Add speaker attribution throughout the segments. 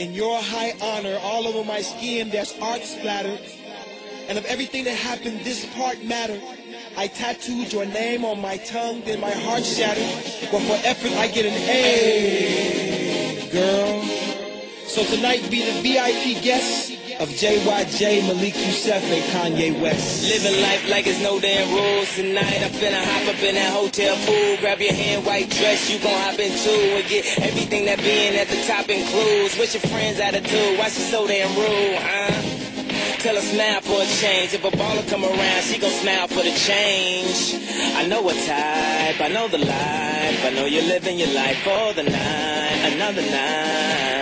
Speaker 1: in your high honor, all over my skin there's art splattered. And of everything that happened, this part mattered. I tattooed your name on my tongue, then my heart shattered. But for effort, I get an A, girl. So tonight be the VIP guest of JYJ, Malik Yusef, and Kanye West.
Speaker 2: Living life like it's no damn rules tonight. I'm finna hop up in that hotel pool. Grab your hand, white dress, you gon' hop in too. And get everything that being at the top includes. What's your friends attitude? Why she so damn rude, huh? Tell her smile for a change. If a baller come around, she gon' smile for the change. I know what type, I know the life. I know you're living your life for the night, another night.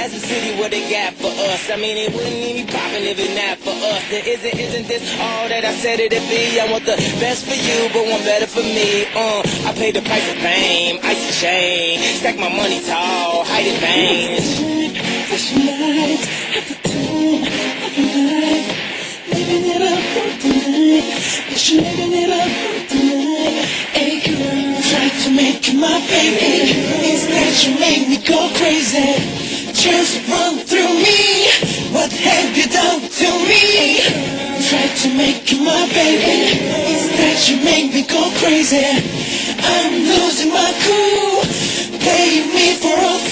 Speaker 2: As a city, what they got for us? I mean, it wouldn't even be popping if it not for us. Then isn't, isn't this all that I said it'd be? I want the best for you, but one better for me. Uh, I paid the price of fame, ice icy chain, stack my money tall, hide it veins.
Speaker 3: Flashing lights at the time life. Living it up for tonight. Yes, you're living it up for tonight. Hey girl, try to make you my baby. Instead, you make me go crazy. Just run through me. What have you done to me? Try to make you my baby. Instead, you make me go crazy. I'm losing my cool. Playing me for a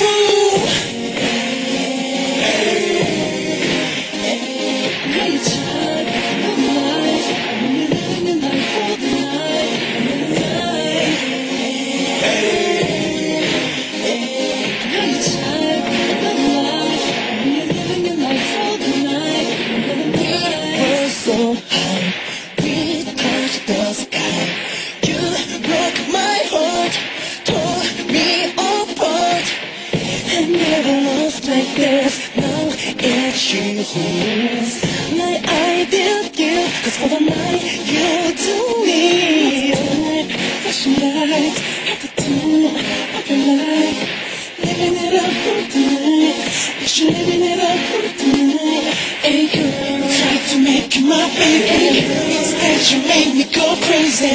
Speaker 3: you who's my ideal girl. Cause for the night you do me. Tonight, flashing lights at the time of your life. Living it up for tonight. Yes, you're living it up for tonight. Hey girl, try to make you my baby. Instead, you make me go crazy.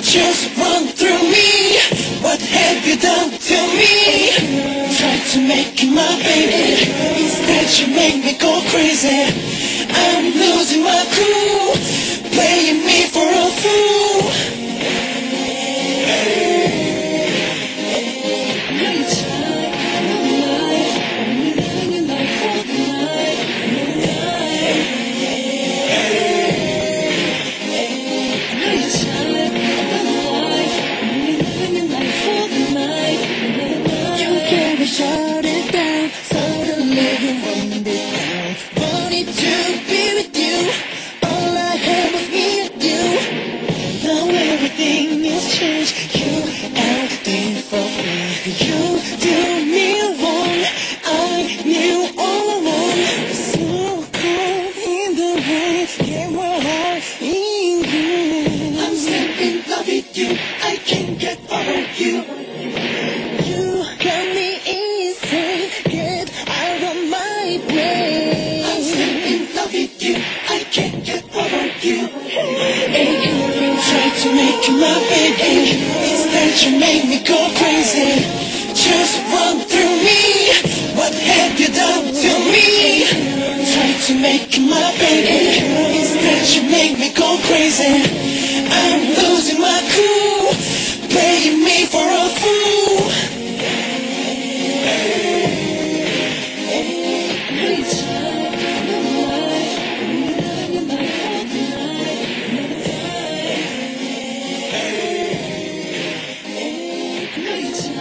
Speaker 3: Just run through me. What have you done to me? Try to make you my baby. You make me go crazy. I'm losing my cool. Playing me for a fool. Great I can't get over you. You got me insane. Get out of my brain. I'm still in love with you. I can't get over you. Hey, girl, try to make you my baby. Instead, you make me go crazy. Just run through me. What have you done to me? Try to make you my right.